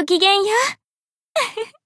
ごきげんよう。